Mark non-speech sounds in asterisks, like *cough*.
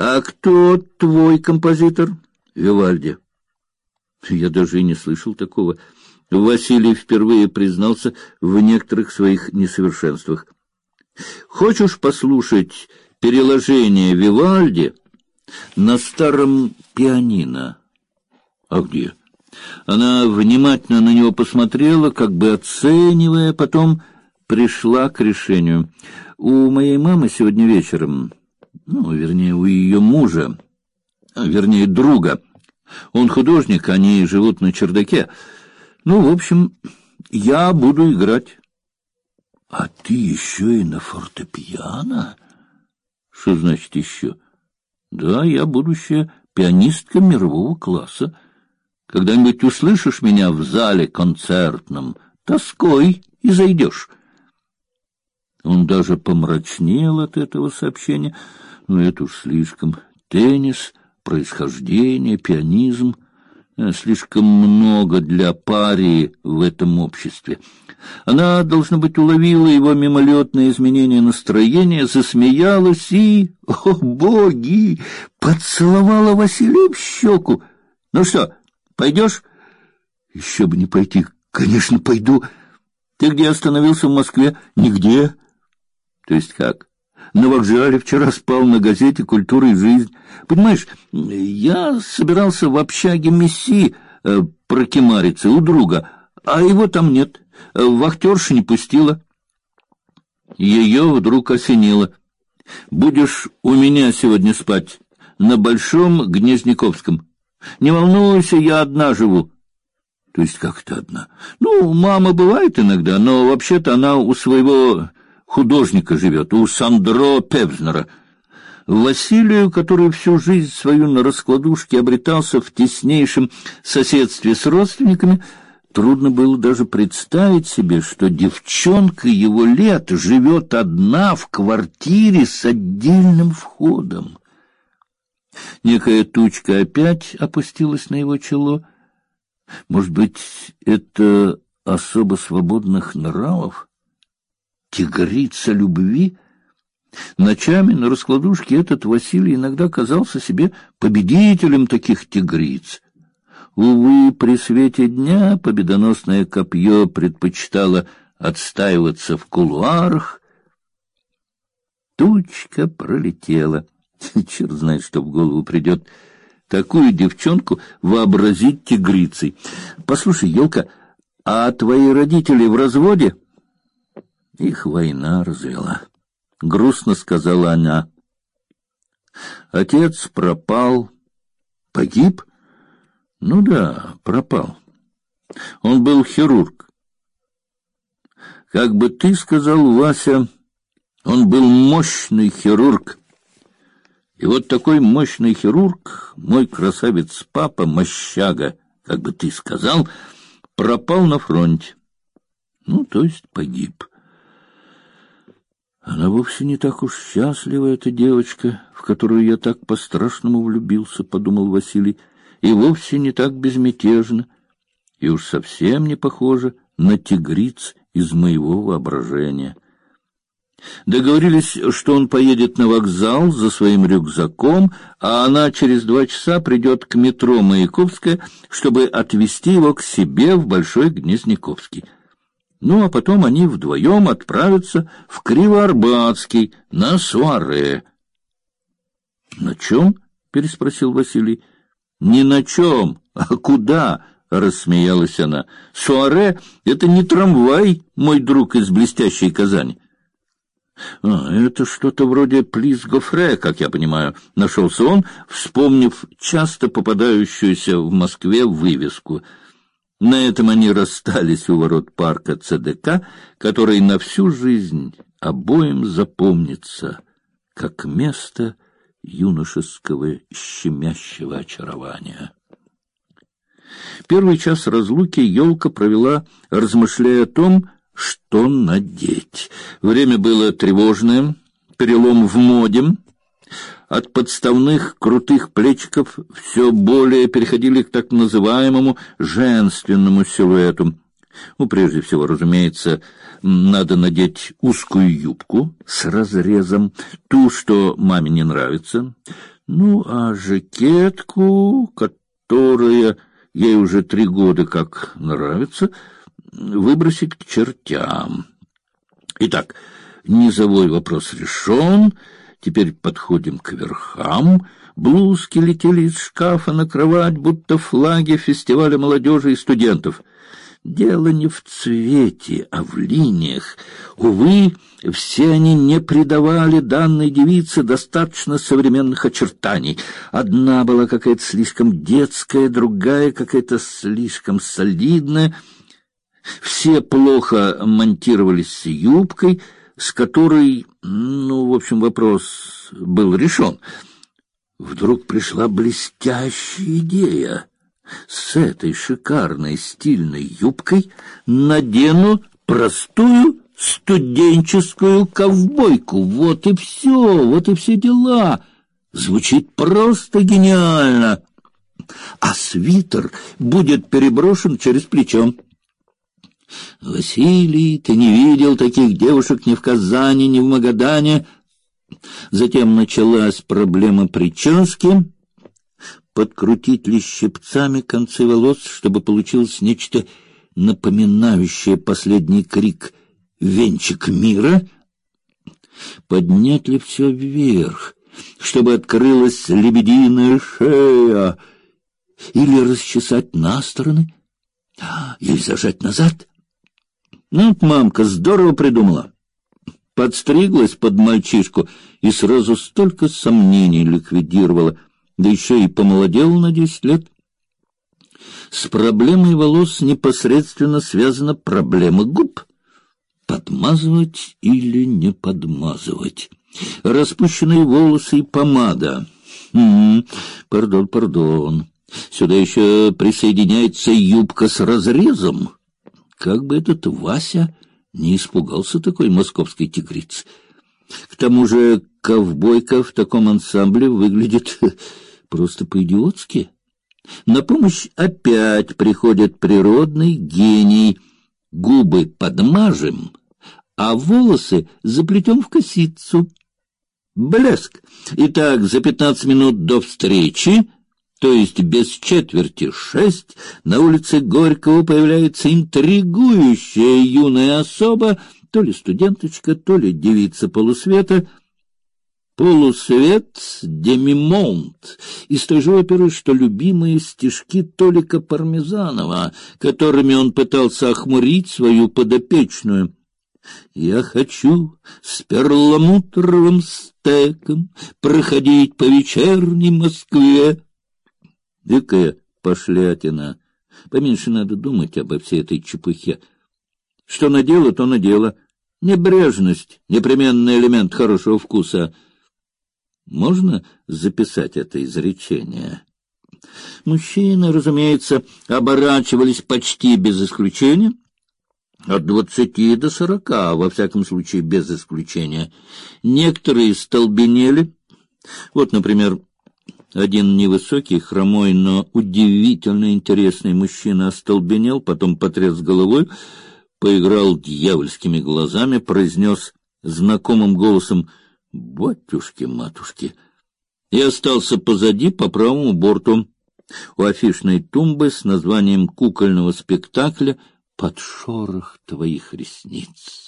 А кто твой композитор? Вивальди. Я даже и не слышал такого. Василий впервые признался в некоторых своих несовершенствах. Хочешь послушать переложение Вивальди на старом пианино? А где? Она внимательно на него посмотрела, как бы оценивая, потом пришла к решению. У моей мамы сегодня вечером, ну, вернее, у ее мужа, а, вернее, друга. Он художник, они живут на чердаке. Ну, в общем, я буду играть. А ты еще и на фортепиано? Что значит еще? Да, я будущая пианистка мирового класса. Когда-нибудь услышишь меня в зале концертном, тоской и зайдешь. Он даже помрачнел от этого сообщения. Ну, это уж слишком. Теннис, происхождение, пианизм — Э, слишком много для пари в этом обществе. Она, должно быть, уловила его мимолетное изменение настроения, засмеялась и, о боги, поцеловала Василия в щеку. Ну что, пойдешь? Еще бы не пойти. Конечно, пойду. Ты где остановился в Москве? Нигде. То есть как? На вокзале вчера спал на газете «Культура и жизнь». Понимаешь, я собирался в общаге Месси э, прокимариться у друга, а его там нет. Вахтерша не пустила. Ее вдруг осенило. «Будешь у меня сегодня спать, на Большом Гнезняковском. Не волнуйся, я одна живу». То есть как-то одна. Ну, мама бывает иногда, но вообще-то она у своего художника живет, у Сандро Певзнера. Василию, который всю жизнь свою на раскладушке обретался в теснейшем соседстве с родственниками, трудно было даже представить себе, что девчонка его лет живет одна в квартире с отдельным входом. Некая тучка опять опустилась на его чело. Может быть, это особо свободных нравов? Тигрица любви. Ночами на раскладушке этот Василий иногда казался себе победителем таких тигриц. Увы, при свете дня победоносное копье предпочитало отстаиваться в кулуарах. Тучка пролетела. *laughs* Черт знает, что в голову придет. Такую девчонку вообразить тигрицей. Послушай, елка, а твои родители в разводе? — их война развела. Грустно сказала она. Отец пропал. Погиб? Ну да, пропал. Он был хирург. Как бы ты сказал, Вася, он был мощный хирург. И вот такой мощный хирург, мой красавец папа, мощага, как бы ты сказал, пропал на фронте. Ну, то есть погиб. Она вовсе не так уж счастлива, эта девочка, в которую я так по-страшному влюбился, — подумал Василий, — и вовсе не так безмятежно, и уж совсем не похожа на тигриц из моего воображения. Договорились, что он поедет на вокзал за своим рюкзаком, а она через два часа придет к метро Маяковская, чтобы отвезти его к себе в Большой Гнезняковский. Ну, а потом они вдвоем отправятся в Кривоарбатский на суаре. — На чем? — переспросил Василий. — Не на чем, а куда? — рассмеялась она. — Суаре — это не трамвай, мой друг из блестящей Казани. — А, это что-то вроде плиз гофре, как я понимаю, — нашелся он, вспомнив часто попадающуюся в Москве вывеску — на этом они расстались у ворот парка ЦДК, который на всю жизнь обоим запомнится как место юношеского щемящего очарования. Первый час разлуки елка провела, размышляя о том, что надеть. Время было тревожное, перелом в моде, от подставных крутых плечиков все более переходили к так называемому женственному силуэту. Ну, прежде всего, разумеется, надо надеть узкую юбку с разрезом, ту, что маме не нравится. Ну, а жакетку, которая ей уже три года как нравится, выбросить к чертям. Итак, низовой вопрос решен. Теперь подходим к верхам. Блузки летели из шкафа на кровать, будто флаги фестиваля молодежи и студентов. Дело не в цвете, а в линиях. Увы, все они не придавали данной девице достаточно современных очертаний. Одна была какая-то слишком детская, другая какая-то слишком солидная. Все плохо монтировались с юбкой, с которой, ну, в общем, вопрос был решен. Вдруг пришла блестящая идея. С этой шикарной стильной юбкой надену простую студенческую ковбойку. Вот и все, вот и все дела. Звучит просто гениально. А свитер будет переброшен через плечо. Василий, ты не видел таких девушек ни в Казани, ни в Магадане. Затем началась проблема прически. Подкрутить ли щипцами концы волос, чтобы получилось нечто напоминающее последний крик «Венчик мира»? Поднять ли все вверх, чтобы открылась лебединая шея? Или расчесать на стороны? Или зажать назад? Ну, мамка здорово придумала. Подстриглась под мальчишку и сразу столько сомнений ликвидировала, да еще и помолодела на десять лет. С проблемой волос непосредственно связана проблема губ. Подмазывать или не подмазывать? Распущенные волосы и помада. М -м, пардон, пардон. Сюда еще присоединяется юбка с разрезом. Как бы этот Вася не испугался такой московской тигрицы. К тому же ковбойка в таком ансамбле выглядит *laughs* просто по-идиотски. На помощь опять приходит природный гений. Губы подмажем, а волосы заплетем в косицу. Блеск! Итак, за пятнадцать минут до встречи то есть без четверти шесть, на улице Горького появляется интригующая юная особа, то ли студенточка, то ли девица полусвета, полусвет демимонт из той же оперы, что любимые стишки Толика Пармезанова, которыми он пытался охмурить свою подопечную. Я хочу с перламутровым стеком проходить по вечерней Москве, Дикая пошлятина. Поменьше надо думать обо всей этой чепухе. Что на дело, то на дело. Небрежность — непременный элемент хорошего вкуса. Можно записать это изречение? Мужчины, разумеется, оборачивались почти без исключения. От двадцати до сорока, во всяком случае, без исключения. Некоторые столбенели. Вот, например, один невысокий, хромой, но удивительно интересный мужчина остолбенел, потом потряс головой, поиграл дьявольскими глазами, произнес знакомым голосом «Батюшки-матушки!» и остался позади по правому борту у афишной тумбы с названием кукольного спектакля «Под шорох твоих ресниц».